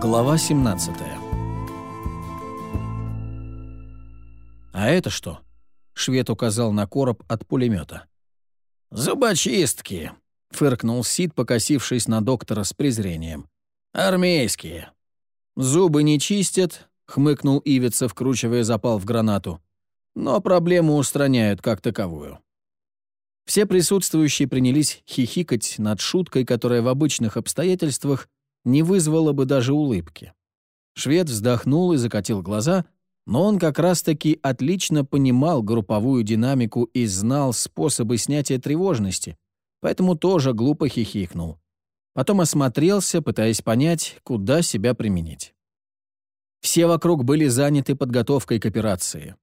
Глава 17 «А это что?» — швед указал на короб от пулемета. «Зубочистки», — фыркнул Сид, покосившись на доктора с презрением. «Армейские». «Зубы не чистят», — хмыкнул Ивица, вкручивая запал в гранату. «Но проблему устраняют как таковую». Все присутствующие принялись хихикать над шуткой, которая в обычных обстоятельствах не вызвала бы даже улыбки. Швед вздохнул и закатил глаза, но он как раз-таки отлично понимал групповую динамику и знал способы снятия тревожности, поэтому тоже глупо хихикнул. Потом осмотрелся, пытаясь понять, куда себя применить. Все вокруг были заняты подготовкой к операции.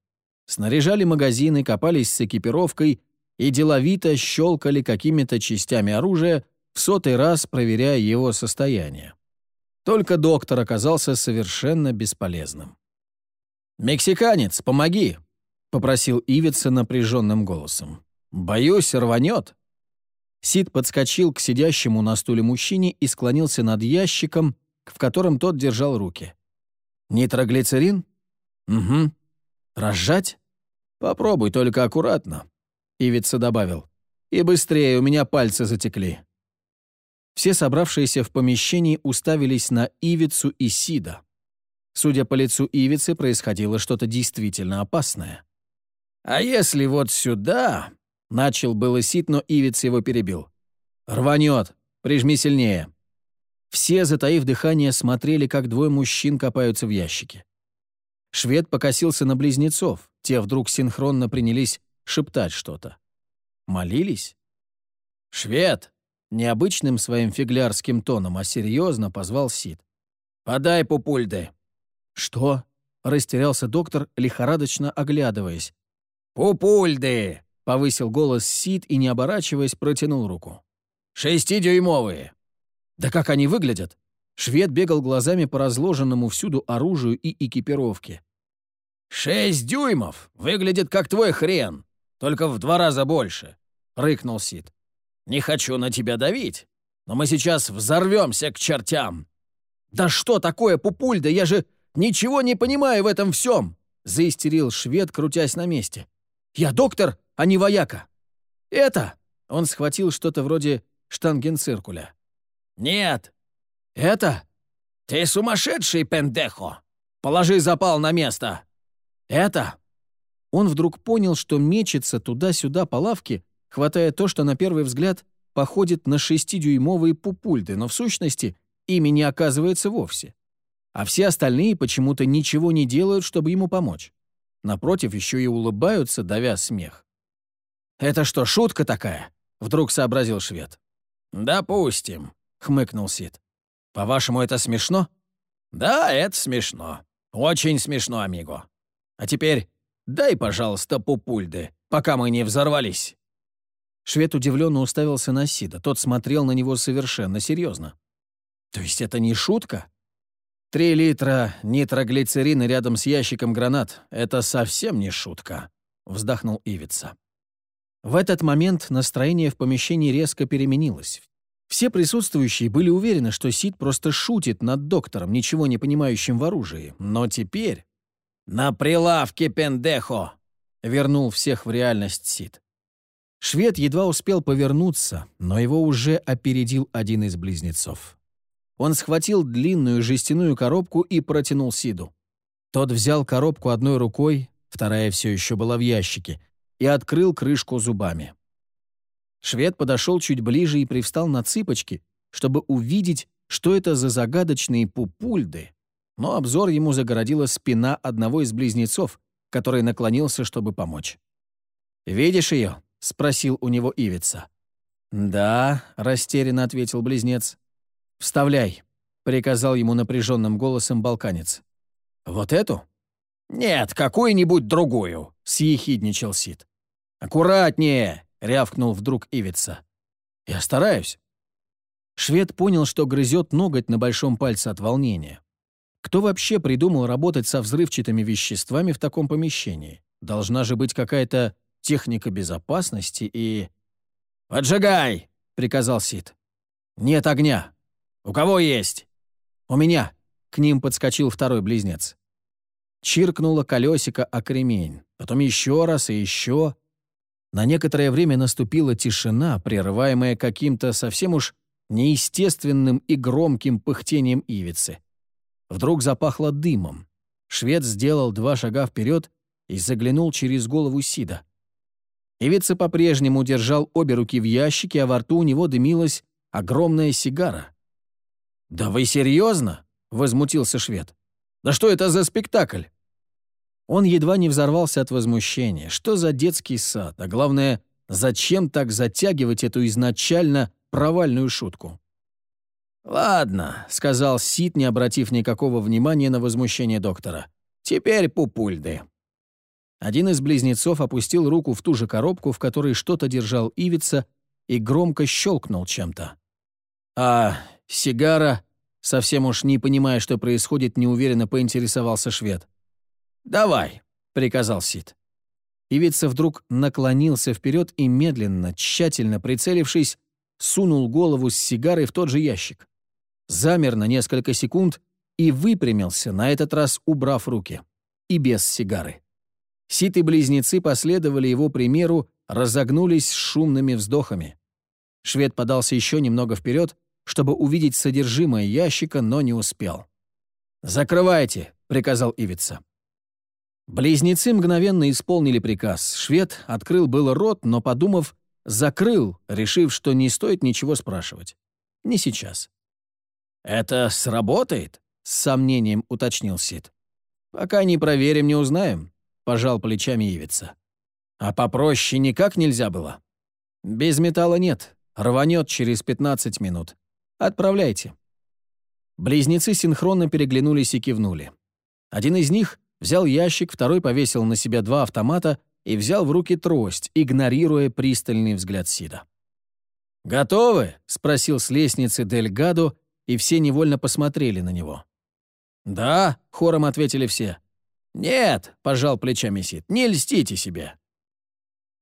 Снаряжали магазины, копались с экипировкой и деловито щелкали какими-то частями оружия, в сотый раз проверяя его состояние. Только доктор оказался совершенно бесполезным. «Мексиканец, помоги!» — попросил Ивица напряженным голосом. «Боюсь, рванет». Сид подскочил к сидящему на стуле мужчине и склонился над ящиком, в котором тот держал руки. «Нитроглицерин?» «Угу. Разжать?» «Попробуй, только аккуратно», — Ивица добавил. «И быстрее, у меня пальцы затекли». Все собравшиеся в помещении уставились на Ивицу и Сида. Судя по лицу Ивицы, происходило что-то действительно опасное. «А если вот сюда...» — начал было Сид, но Ивиц его перебил. «Рванет! Прижми сильнее!» Все, затаив дыхание, смотрели, как двое мужчин копаются в ящике. Швед покосился на близнецов, те вдруг синхронно принялись шептать что-то. Молились? «Швед!» Необычным своим фиглярским тоном, а серьезно позвал Сид. «Подай пупульды». «Что?» — растерялся доктор, лихорадочно оглядываясь. «Пупульды!» — повысил голос Сид и, не оборачиваясь, протянул руку. «Шестидюймовые!» «Да как они выглядят?» Швед бегал глазами по разложенному всюду оружию и экипировке. «Шесть дюймов! Выглядит как твой хрен, только в два раза больше!» — рыкнул Сид. Не хочу на тебя давить, но мы сейчас взорвемся к чертям». «Да что такое, Пупульда? Я же ничего не понимаю в этом всем!» — заистерил швед, крутясь на месте. «Я доктор, а не вояка!» «Это...» — он схватил что-то вроде штангенциркуля. «Нет!» «Это...» «Ты сумасшедший, пендехо! Положи запал на место!» «Это...» Он вдруг понял, что мечется туда-сюда по лавке, хватая то, что на первый взгляд походит на шестидюймовые пупульты, но в сущности ими не оказывается вовсе. А все остальные почему-то ничего не делают, чтобы ему помочь. Напротив, еще и улыбаются, давя смех. «Это что, шутка такая?» — вдруг сообразил швед. «Допустим», — хмыкнул Сид. «По-вашему, это смешно?» «Да, это смешно. Очень смешно, амиго. А теперь дай, пожалуйста, пупульды, пока мы не взорвались». Швед удивленно уставился на Сида. Тот смотрел на него совершенно серьезно. «То есть это не шутка?» «Три литра нитроглицерина рядом с ящиком гранат — это совсем не шутка», — вздохнул Ивица. В этот момент настроение в помещении резко переменилось. Все присутствующие были уверены, что Сид просто шутит над доктором, ничего не понимающим в оружии. Но теперь... «На прилавке, пендехо!» — вернул всех в реальность Сид. Швед едва успел повернуться, но его уже опередил один из близнецов. Он схватил длинную жестяную коробку и протянул Сиду. Тот взял коробку одной рукой, вторая все еще была в ящике, и открыл крышку зубами. Швед подошел чуть ближе и привстал на цыпочки, чтобы увидеть, что это за загадочные пупульды, но обзор ему загородила спина одного из близнецов, который наклонился, чтобы помочь. «Видишь ее?» — спросил у него Ивица. «Да», — растерянно ответил близнец. «Вставляй», — приказал ему напряженным голосом балканец. «Вот эту?» «Нет, какую-нибудь другую», — съехидничал Сид. «Аккуратнее!» — рявкнул вдруг Ивица. «Я стараюсь». Швед понял, что грызет ноготь на большом пальце от волнения. Кто вообще придумал работать со взрывчатыми веществами в таком помещении? Должна же быть какая-то техника безопасности и... «Поджигай!» — приказал Сид. «Нет огня. У кого есть?» «У меня». К ним подскочил второй близнец. Чиркнуло колесико о кремень, потом еще раз и еще. На некоторое время наступила тишина, прерываемая каким-то совсем уж неестественным и громким пыхтением ивицы. Вдруг запахло дымом. Швед сделал два шага вперед и заглянул через голову Сида. Ивица по-прежнему держал обе руки в ящике, а во рту у него дымилась огромная сигара. «Да вы серьезно?» — возмутился швед. «Да что это за спектакль?» Он едва не взорвался от возмущения. Что за детский сад? А главное, зачем так затягивать эту изначально провальную шутку? «Ладно», — сказал Сид, не обратив никакого внимания на возмущение доктора. «Теперь пупульды». Один из близнецов опустил руку в ту же коробку, в которой что-то держал Ивица, и громко щелкнул чем-то. «А сигара?» Совсем уж не понимая, что происходит, неуверенно поинтересовался швед. «Давай», — приказал Сид. Ивица вдруг наклонился вперед и медленно, тщательно прицелившись, сунул голову с сигарой в тот же ящик. Замер на несколько секунд и выпрямился, на этот раз убрав руки. И без сигары. Сид и близнецы последовали его примеру, разогнулись с шумными вздохами. Швед подался еще немного вперед, чтобы увидеть содержимое ящика, но не успел. «Закрывайте», — приказал Ивица. Близнецы мгновенно исполнили приказ. Швед открыл было рот, но, подумав, закрыл, решив, что не стоит ничего спрашивать. Не сейчас. «Это сработает?» — с сомнением уточнил Сид. «Пока не проверим, не узнаем», — пожал плечами Ивица. «А попроще никак нельзя было?» «Без металла нет. Рванет через 15 минут. Отправляйте». Близнецы синхронно переглянулись и кивнули. Один из них Взял ящик, второй повесил на себя два автомата и взял в руки трость, игнорируя пристальный взгляд Сида. «Готовы?» — спросил с лестницы Дель Гадо, и все невольно посмотрели на него. «Да», — хором ответили все. «Нет», — пожал плечами Сид, — «не льстите себе».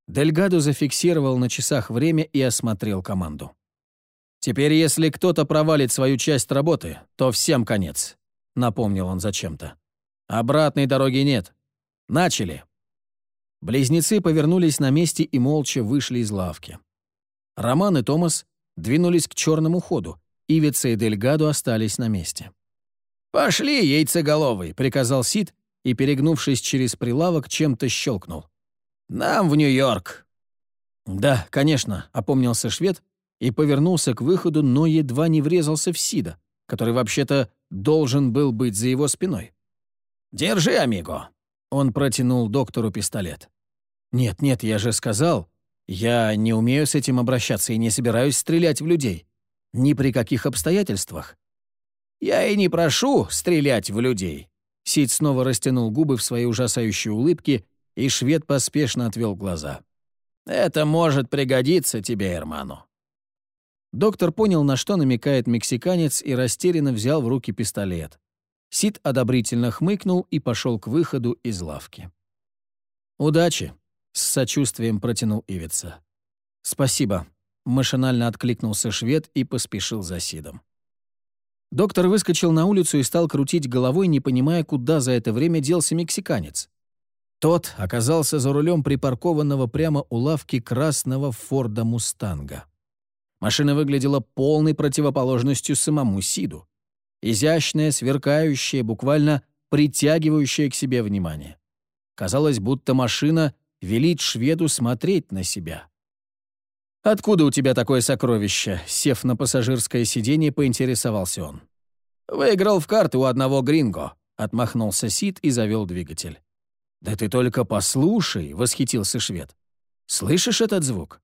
Дельгадо зафиксировал на часах время и осмотрел команду. «Теперь, если кто-то провалит свою часть работы, то всем конец», — напомнил он зачем-то. Обратной дороги нет. Начали. Близнецы повернулись на месте и молча вышли из лавки. Роман и Томас двинулись к черному ходу, Ивица и Дельгадо остались на месте. «Пошли, яйцеголовый!» — приказал Сид и, перегнувшись через прилавок, чем-то щелкнул. «Нам в Нью-Йорк!» «Да, конечно», — опомнился швед и повернулся к выходу, но едва не врезался в Сида, который вообще-то должен был быть за его спиной. «Держи, амиго!» Он протянул доктору пистолет. «Нет, нет, я же сказал, я не умею с этим обращаться и не собираюсь стрелять в людей. Ни при каких обстоятельствах». «Я и не прошу стрелять в людей». Сид снова растянул губы в своей ужасающей улыбке, и швед поспешно отвел глаза. «Это может пригодиться тебе, Эрману». Доктор понял, на что намекает мексиканец, и растерянно взял в руки пистолет. Сид одобрительно хмыкнул и пошел к выходу из лавки. «Удачи!» — с сочувствием протянул Ивица. «Спасибо», — машинально откликнулся швед и поспешил за Сидом. Доктор выскочил на улицу и стал крутить головой, не понимая, куда за это время делся мексиканец. Тот оказался за рулем припаркованного прямо у лавки красного Форда Мустанга. Машина выглядела полной противоположностью самому Сиду изящное, сверкающее, буквально притягивающее к себе внимание. Казалось, будто машина велит шведу смотреть на себя. «Откуда у тебя такое сокровище?» Сев на пассажирское сиденье, поинтересовался он. «Выиграл в карты у одного гринго», — отмахнулся Сид и завел двигатель. «Да ты только послушай», — восхитился швед. «Слышишь этот звук?»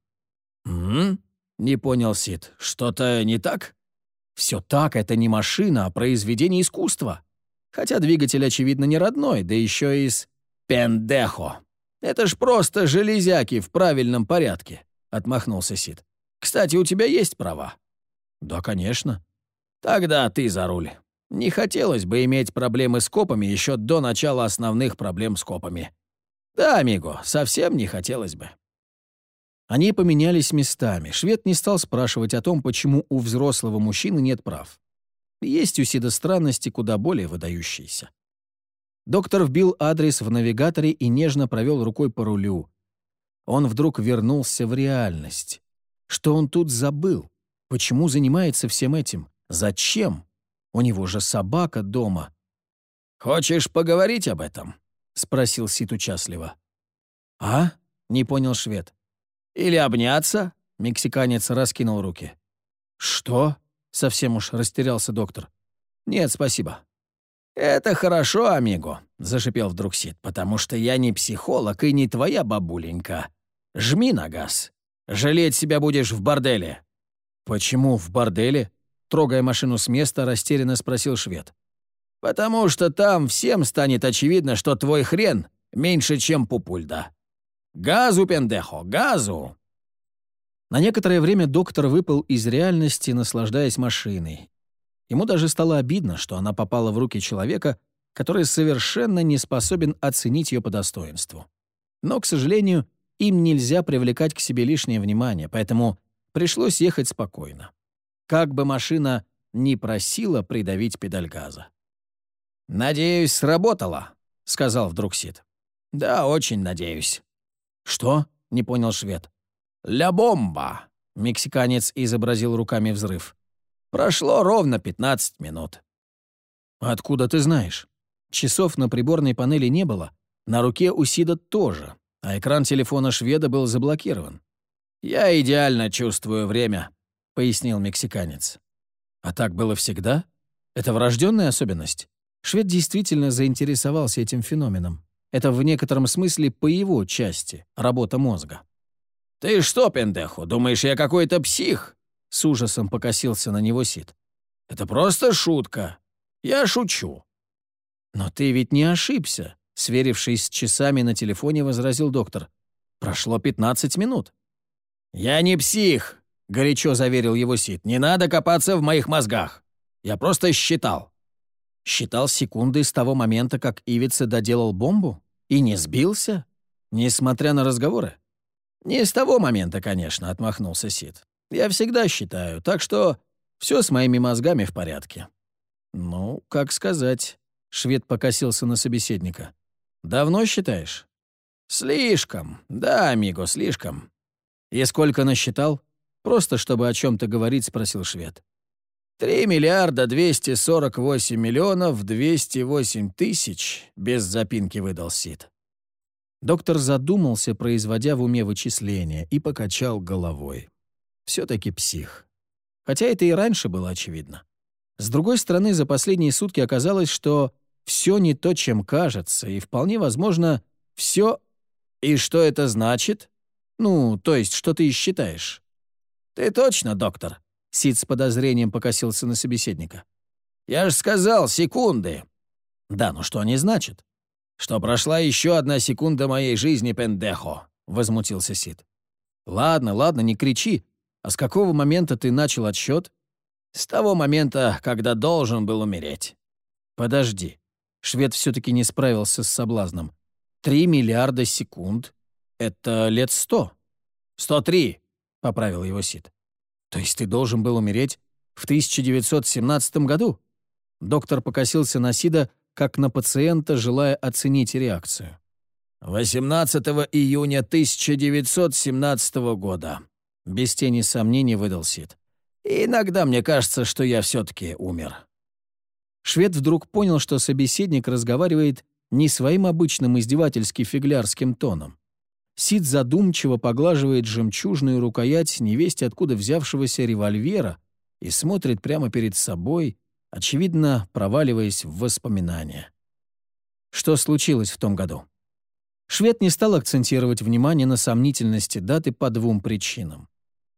«М?», -м не понял Сид. «Что-то не так?» Все так, это не машина, а произведение искусства. Хотя двигатель, очевидно, не родной, да еще из «пендехо». Это ж просто железяки в правильном порядке, — отмахнулся Сид. Кстати, у тебя есть права? Да, конечно. Тогда ты за руль. Не хотелось бы иметь проблемы с копами еще до начала основных проблем с копами. Да, амиго, совсем не хотелось бы. Они поменялись местами. Швед не стал спрашивать о том, почему у взрослого мужчины нет прав. Есть у Сида странности куда более выдающиеся. Доктор вбил адрес в навигаторе и нежно провел рукой по рулю. Он вдруг вернулся в реальность. Что он тут забыл? Почему занимается всем этим? Зачем? У него же собака дома. «Хочешь поговорить об этом?» — спросил Сид участливо. «А?» — не понял швед. «Или обняться?» — мексиканец раскинул руки. «Что?» — совсем уж растерялся доктор. «Нет, спасибо». «Это хорошо, амиго», — зашипел вдруг Сид, «потому что я не психолог и не твоя бабуленька. Жми на газ. Жалеть себя будешь в борделе». «Почему в борделе?» — трогая машину с места, растерянно спросил швед. «Потому что там всем станет очевидно, что твой хрен меньше, чем пупульда. Газу, пендехо, газу!» На некоторое время доктор выпал из реальности, наслаждаясь машиной. Ему даже стало обидно, что она попала в руки человека, который совершенно не способен оценить ее по достоинству. Но, к сожалению, им нельзя привлекать к себе лишнее внимание, поэтому пришлось ехать спокойно. Как бы машина ни просила придавить педаль газа. «Надеюсь, сработало», — сказал вдруг Сид. «Да, очень надеюсь». «Что?» — не понял швед. «Ля бомба!» — мексиканец изобразил руками взрыв. «Прошло ровно 15 минут». «Откуда ты знаешь?» Часов на приборной панели не было, на руке у Сида тоже, а экран телефона шведа был заблокирован. «Я идеально чувствую время», — пояснил мексиканец. «А так было всегда? Это врожденная особенность?» Швед действительно заинтересовался этим феноменом. Это в некотором смысле по его части, работа мозга. «Ты что, пендехо, думаешь, я какой-то псих?» С ужасом покосился на него Сид. «Это просто шутка. Я шучу». «Но ты ведь не ошибся», — сверившись с часами на телефоне, возразил доктор. «Прошло 15 минут». «Я не псих», — горячо заверил его Сид. «Не надо копаться в моих мозгах. Я просто считал». Считал секунды с того момента, как Ивица доделал бомбу? И не сбился? Несмотря на разговоры? «Не с того момента, конечно», — отмахнулся Сид. «Я всегда считаю, так что все с моими мозгами в порядке». «Ну, как сказать?» — швед покосился на собеседника. «Давно считаешь?» «Слишком. Да, амиго, слишком». «И сколько насчитал?» «Просто чтобы о чем то говорить», — спросил швед. «Три миллиарда двести сорок восемь миллионов двести восемь тысяч», — без запинки выдал Сид. Доктор задумался, производя в уме вычисления, и покачал головой. Все-таки псих. Хотя это и раньше было очевидно. С другой стороны, за последние сутки оказалось, что все не то, чем кажется, и вполне возможно, все... И что это значит? Ну, то есть, что ты считаешь? Ты точно, доктор? Сид с подозрением покосился на собеседника. Я же сказал, секунды. Да, но что они значат? что прошла еще одна секунда моей жизни, пендехо», — возмутился Сид. «Ладно, ладно, не кричи. А с какого момента ты начал отсчет? «С того момента, когда должен был умереть». «Подожди». Швед все-таки не справился с соблазном. «Три миллиарда секунд — это лет сто». «Сто три», — поправил его Сид. «То есть ты должен был умереть в 1917 году?» Доктор покосился на Сида, как на пациента, желая оценить реакцию. 18 июня 1917 года. Без тени сомнений выдал Сид. иногда мне кажется, что я все-таки умер. Швед вдруг понял, что собеседник разговаривает не своим обычным издевательски-фиглярским тоном. Сид задумчиво поглаживает жемчужную рукоять невесть откуда взявшегося револьвера и смотрит прямо перед собой, очевидно, проваливаясь в воспоминания. Что случилось в том году? Швед не стал акцентировать внимание на сомнительности даты по двум причинам.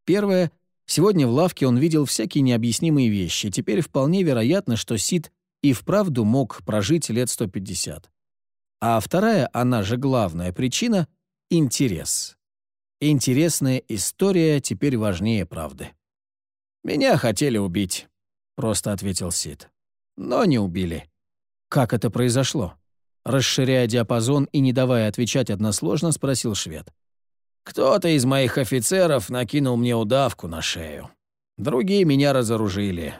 Первое — сегодня в лавке он видел всякие необъяснимые вещи, теперь вполне вероятно, что Сид и вправду мог прожить лет 150. А вторая, она же главная причина — интерес. Интересная история теперь важнее правды. «Меня хотели убить», — просто ответил Сид. «Но не убили». «Как это произошло?» Расширяя диапазон и не давая отвечать односложно, спросил швед. «Кто-то из моих офицеров накинул мне удавку на шею. Другие меня разоружили.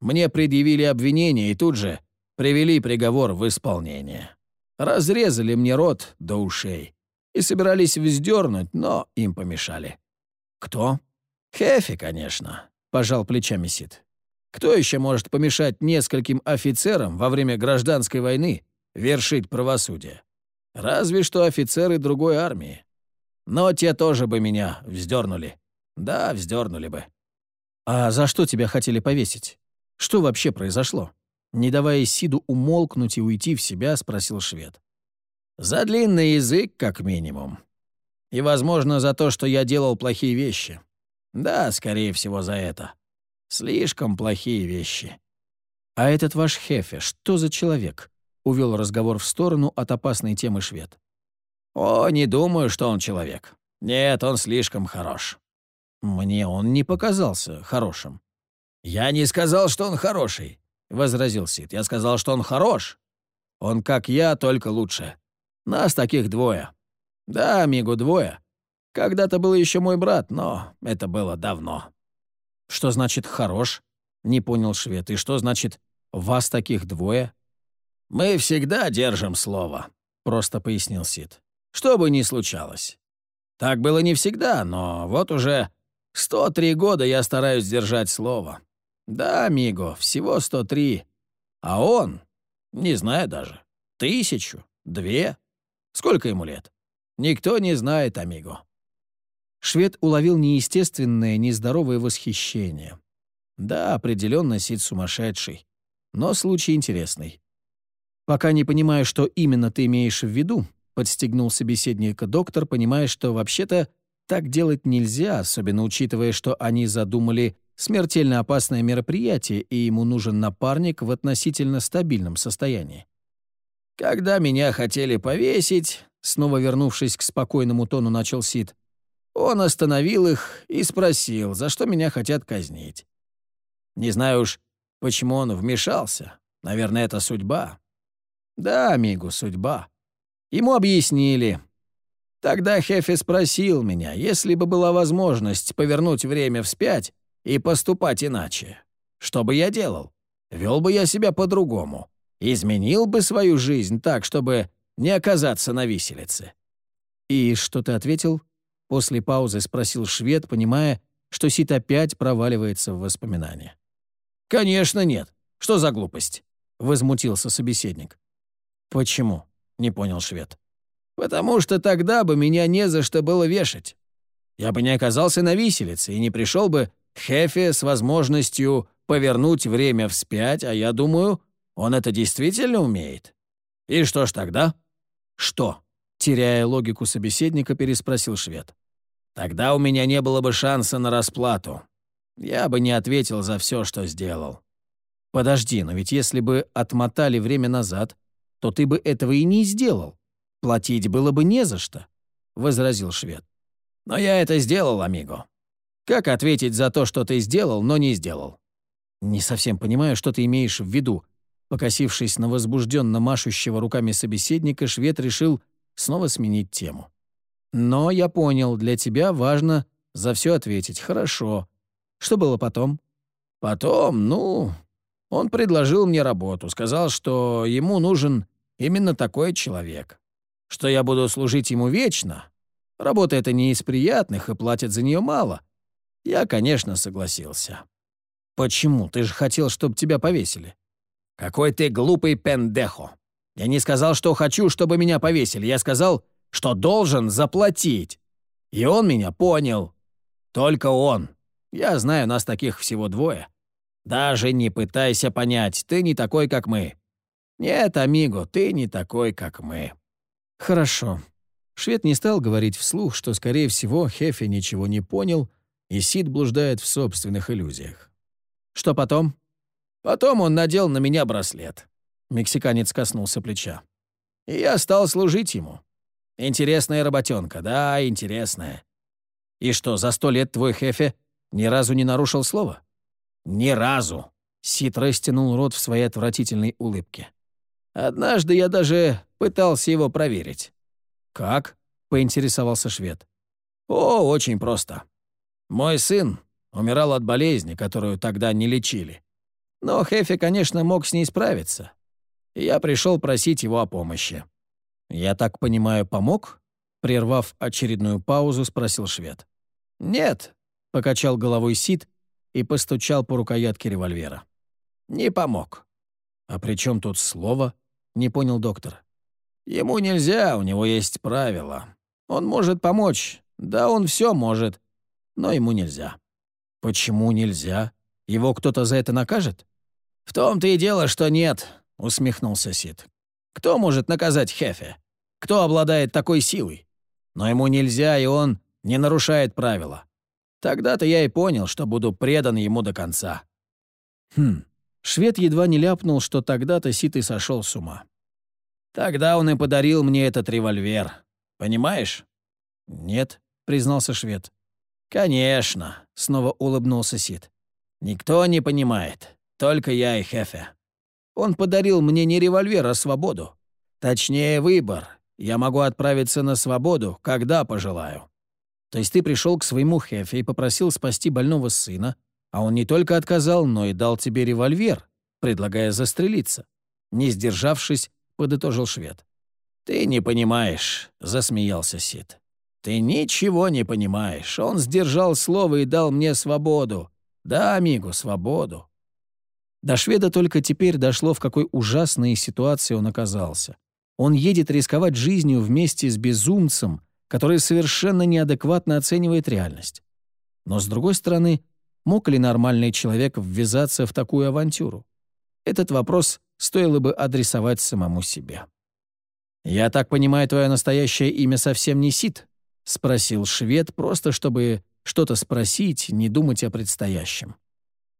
Мне предъявили обвинение и тут же привели приговор в исполнение. Разрезали мне рот до ушей и собирались вздернуть, но им помешали. Кто? Хефи, конечно, пожал плечами Сид. Кто еще может помешать нескольким офицерам во время гражданской войны вершить правосудие? Разве что офицеры другой армии. Но те тоже бы меня вздернули. Да, вздернули бы. А за что тебя хотели повесить? Что вообще произошло? Не давая Сиду умолкнуть и уйти в себя, спросил швед. За длинный язык, как минимум. И, возможно, за то, что я делал плохие вещи. Да, скорее всего, за это. Слишком плохие вещи. А этот ваш Хефе, что за человек? Увел разговор в сторону от опасной темы швед. О, не думаю, что он человек. Нет, он слишком хорош. Мне он не показался хорошим. Я не сказал, что он хороший, возразил Сид. Я сказал, что он хорош. Он как я, только лучше. Нас таких двое. Да, Мигу, двое. Когда-то был еще мой брат, но это было давно. Что значит «хорош»? Не понял швед. И что значит «вас таких двое»? Мы всегда держим слово, просто пояснил Сид. Что бы ни случалось. Так было не всегда, но вот уже 103 года я стараюсь держать слово. Да, Миго, всего 103. А он, не знаю даже, тысячу, две. Сколько ему лет? Никто не знает, Амиго. Швед уловил неестественное, нездоровое восхищение. Да, определенно Сид сумасшедший. Но случай интересный. Пока не понимаю, что именно ты имеешь в виду, подстегнул собеседника доктор, понимая, что вообще-то так делать нельзя, особенно учитывая, что они задумали смертельно опасное мероприятие, и ему нужен напарник в относительно стабильном состоянии. «Когда меня хотели повесить», снова вернувшись к спокойному тону, начал Сид, он остановил их и спросил, за что меня хотят казнить. Не знаю уж, почему он вмешался. Наверное, это судьба. Да, Амигу, судьба. Ему объяснили. Тогда Хефе спросил меня, если бы была возможность повернуть время вспять и поступать иначе. Что бы я делал? Вел бы я себя по-другому. Изменил бы свою жизнь так, чтобы не оказаться на виселице. «И что ты ответил?» После паузы спросил швед, понимая, что Сит опять проваливается в воспоминания. «Конечно нет. Что за глупость?» — возмутился собеседник. «Почему?» — не понял швед. «Потому что тогда бы меня не за что было вешать. Я бы не оказался на виселице и не пришел бы к Хефе с возможностью повернуть время вспять, а я думаю, он это действительно умеет. И что ж тогда?» «Что?» Теряя логику собеседника, переспросил швед. «Тогда у меня не было бы шанса на расплату. Я бы не ответил за все, что сделал». «Подожди, но ведь если бы отмотали время назад, то ты бы этого и не сделал. Платить было бы не за что», — возразил швед. «Но я это сделал, Амиго. Как ответить за то, что ты сделал, но не сделал?» «Не совсем понимаю, что ты имеешь в виду». Покосившись на возбужденно машущего руками собеседника, швед решил снова сменить тему. «Но я понял, для тебя важно за все ответить. Хорошо. Что было потом?» «Потом, ну, он предложил мне работу, сказал, что ему нужен именно такой человек, что я буду служить ему вечно. Работа эта не из приятных, и платят за нее мало. Я, конечно, согласился». «Почему? Ты же хотел, чтобы тебя повесили». «Какой ты глупый пендехо. Я не сказал, что хочу, чтобы меня повесили. Я сказал, что должен заплатить. И он меня понял. Только он. Я знаю, нас таких всего двое. Даже не пытайся понять, ты не такой, как мы. Нет, Амиго, ты не такой, как мы. Хорошо. Швед не стал говорить вслух, что, скорее всего, Хефе ничего не понял, и Сид блуждает в собственных иллюзиях. Что потом? Потом он надел на меня браслет. Мексиканец коснулся плеча. И я стал служить ему. Интересная работенка, да, интересная. И что, за сто лет твой Хефе ни разу не нарушил слово? Ни разу. Сит растянул рот в своей отвратительной улыбке. Однажды я даже пытался его проверить. «Как?» — поинтересовался швед. «О, очень просто. Мой сын умирал от болезни, которую тогда не лечили. Но Хефи, конечно, мог с ней справиться. Я пришел просить его о помощи. «Я так понимаю, помог?» Прервав очередную паузу, спросил швед. «Нет», — покачал головой Сид и постучал по рукоятке револьвера. «Не помог». «А при чем тут слово?» — не понял доктор. «Ему нельзя, у него есть правила. Он может помочь, да он все может, но ему нельзя». «Почему нельзя? Его кто-то за это накажет?» «В том-то и дело, что нет», — усмехнулся Сид. «Кто может наказать Хефе? Кто обладает такой силой? Но ему нельзя, и он не нарушает правила. Тогда-то я и понял, что буду предан ему до конца». «Хм». Швед едва не ляпнул, что тогда-то и сошел с ума. «Тогда он и подарил мне этот револьвер. Понимаешь?» «Нет», — признался швед. «Конечно», — снова улыбнулся Сид. «Никто не понимает, только я и Хефе. Он подарил мне не револьвер, а свободу. Точнее, выбор. Я могу отправиться на свободу, когда пожелаю». «То есть ты пришел к своему Хефе и попросил спасти больного сына, а он не только отказал, но и дал тебе револьвер, предлагая застрелиться?» Не сдержавшись, подытожил швед. «Ты не понимаешь», — засмеялся Сид. «Ты ничего не понимаешь. Он сдержал слово и дал мне свободу. Да, амигу, свободу». До шведа только теперь дошло, в какой ужасной ситуации он оказался. Он едет рисковать жизнью вместе с безумцем, который совершенно неадекватно оценивает реальность. Но, с другой стороны, мог ли нормальный человек ввязаться в такую авантюру? Этот вопрос стоило бы адресовать самому себе. «Я так понимаю, твое настоящее имя совсем не Сид?» — спросил швед, просто чтобы что-то спросить, не думать о предстоящем.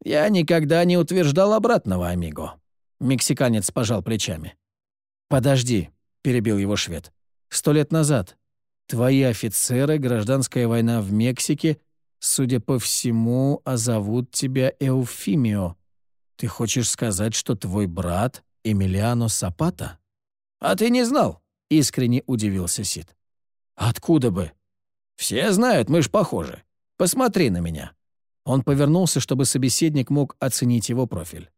«Я никогда не утверждал обратного, амиго». Мексиканец пожал плечами. «Подожди», — перебил его швед. «Сто лет назад твои офицеры, гражданская война в Мексике, судя по всему, а зовут тебя Эуфимио. Ты хочешь сказать, что твой брат Эмилиано Сапата?» «А ты не знал?» — искренне удивился Сид. «Откуда бы?» «Все знают, мы ж похожи. Посмотри на меня». Он повернулся, чтобы собеседник мог оценить его профиль.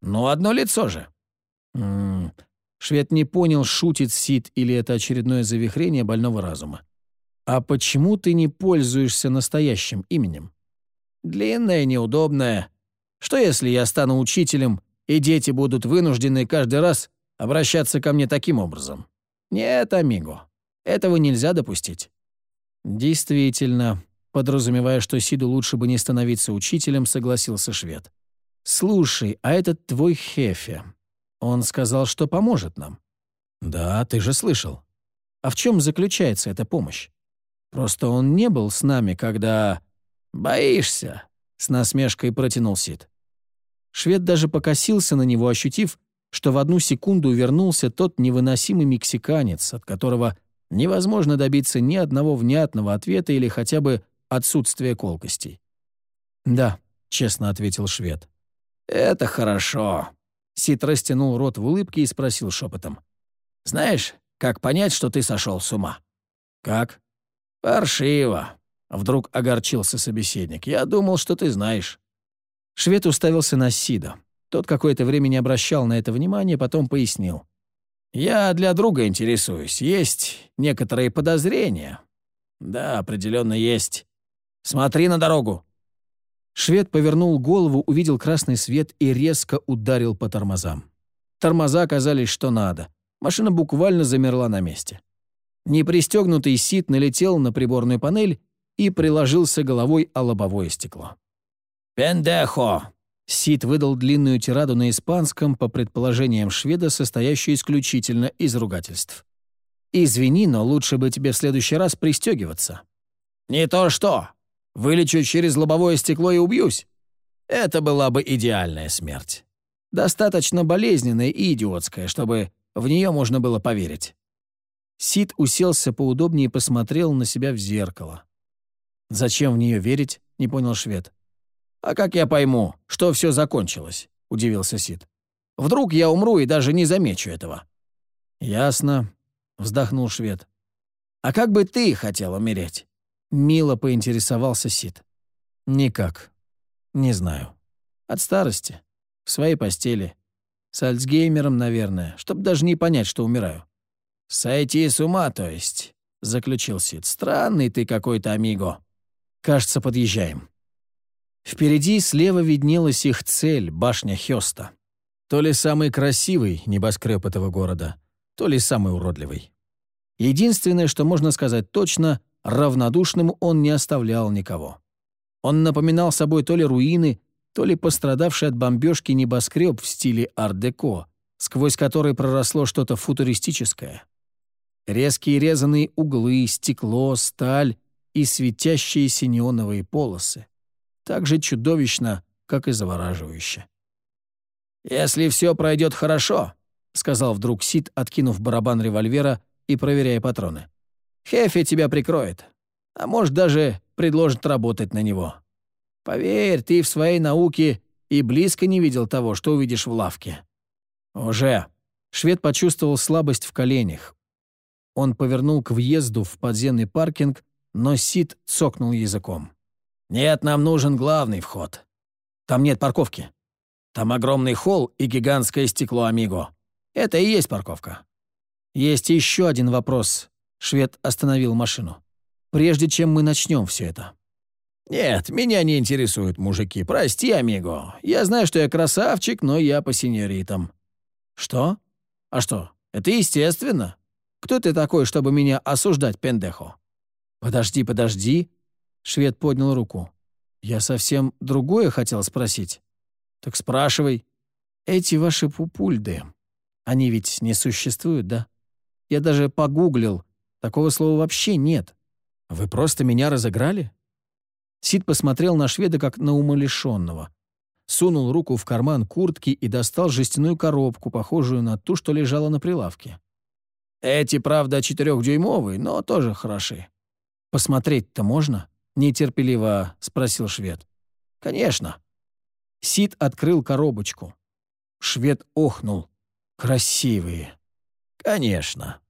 «Ну, одно лицо же». М -м, швед не понял, шутит Сид или это очередное завихрение больного разума. «А почему ты не пользуешься настоящим именем?» «Длинное, неудобное. Что если я стану учителем, и дети будут вынуждены каждый раз обращаться ко мне таким образом? Нет, амиго, этого нельзя допустить». «Действительно», подразумевая, что Сиду лучше бы не становиться учителем, согласился швед. «Слушай, а этот твой Хефе, он сказал, что поможет нам». «Да, ты же слышал. А в чем заключается эта помощь? Просто он не был с нами, когда...» «Боишься?» — с насмешкой протянул Сид. Швед даже покосился на него, ощутив, что в одну секунду вернулся тот невыносимый мексиканец, от которого невозможно добиться ни одного внятного ответа или хотя бы отсутствия колкостей. «Да», — честно ответил швед. «Это хорошо». Сид растянул рот в улыбке и спросил шепотом. «Знаешь, как понять, что ты сошел с ума?» «Как?» «Паршиво», — вдруг огорчился собеседник. «Я думал, что ты знаешь». Швед уставился на Сида. Тот какое-то время не обращал на это внимания, потом пояснил. «Я для друга интересуюсь. Есть некоторые подозрения». «Да, определенно есть. Смотри на дорогу». Швед повернул голову, увидел красный свет и резко ударил по тормозам. Тормоза оказались что надо. Машина буквально замерла на месте. Непристегнутый сит налетел на приборную панель и приложился головой о лобовое стекло. «Пендехо!» Сид выдал длинную тираду на испанском, по предположениям шведа, состоящую исключительно из ругательств. «Извини, но лучше бы тебе в следующий раз пристегиваться». «Не то что! Вылечу через лобовое стекло и убьюсь!» Это была бы идеальная смерть. Достаточно болезненная и идиотская, чтобы в нее можно было поверить. Сид уселся поудобнее и посмотрел на себя в зеркало. «Зачем в нее верить?» — не понял швед. «А как я пойму, что все закончилось?» — удивился Сид. «Вдруг я умру и даже не замечу этого». «Ясно», — вздохнул швед. «А как бы ты хотел умереть?» — мило поинтересовался Сид. «Никак. Не знаю. От старости. В своей постели. С Альцгеймером, наверное, чтобы даже не понять, что умираю. «Сойти с ума, то есть», — заключил Сид. «Странный ты какой-то, амиго». «Кажется, подъезжаем». Впереди слева виднелась их цель — башня Хёста. То ли самый красивый небоскреб этого города, то ли самый уродливый. Единственное, что можно сказать точно, равнодушным он не оставлял никого. Он напоминал собой то ли руины, то ли пострадавший от бомбежки небоскреб в стиле ар-деко, сквозь который проросло что-то футуристическое. Резкие резаные углы, стекло, сталь и светящиеся неоновые полосы. Так же чудовищно, как и завораживающе. «Если все пройдет хорошо», — сказал вдруг Сид, откинув барабан револьвера и проверяя патроны. «Хефи тебя прикроет, а может, даже предложит работать на него. Поверь, ты в своей науке и близко не видел того, что увидишь в лавке». «Уже». Швед почувствовал слабость в коленях. Он повернул к въезду в подземный паркинг, но Сид цокнул языком. «Нет, нам нужен главный вход. Там нет парковки. Там огромный холл и гигантское стекло Амиго. Это и есть парковка». «Есть еще один вопрос», — швед остановил машину. «Прежде чем мы начнем все это». «Нет, меня не интересуют мужики. Прости, Амиго. Я знаю, что я красавчик, но я по синьоритам». «Что? А что? Это естественно. Кто ты такой, чтобы меня осуждать, пендехо?» «Подожди, подожди». Швед поднял руку. «Я совсем другое хотел спросить». «Так спрашивай». «Эти ваши пупульды, они ведь не существуют, да? Я даже погуглил. Такого слова вообще нет. Вы просто меня разыграли?» Сид посмотрел на шведа как на умалишенного сунул руку в карман куртки и достал жестяную коробку, похожую на ту, что лежала на прилавке. «Эти, правда, четырехдюймовые, но тоже хороши». «Посмотреть-то можно?» — нетерпеливо спросил швед. «Конечно». Сид открыл коробочку. Швед охнул. «Красивые». «Конечно».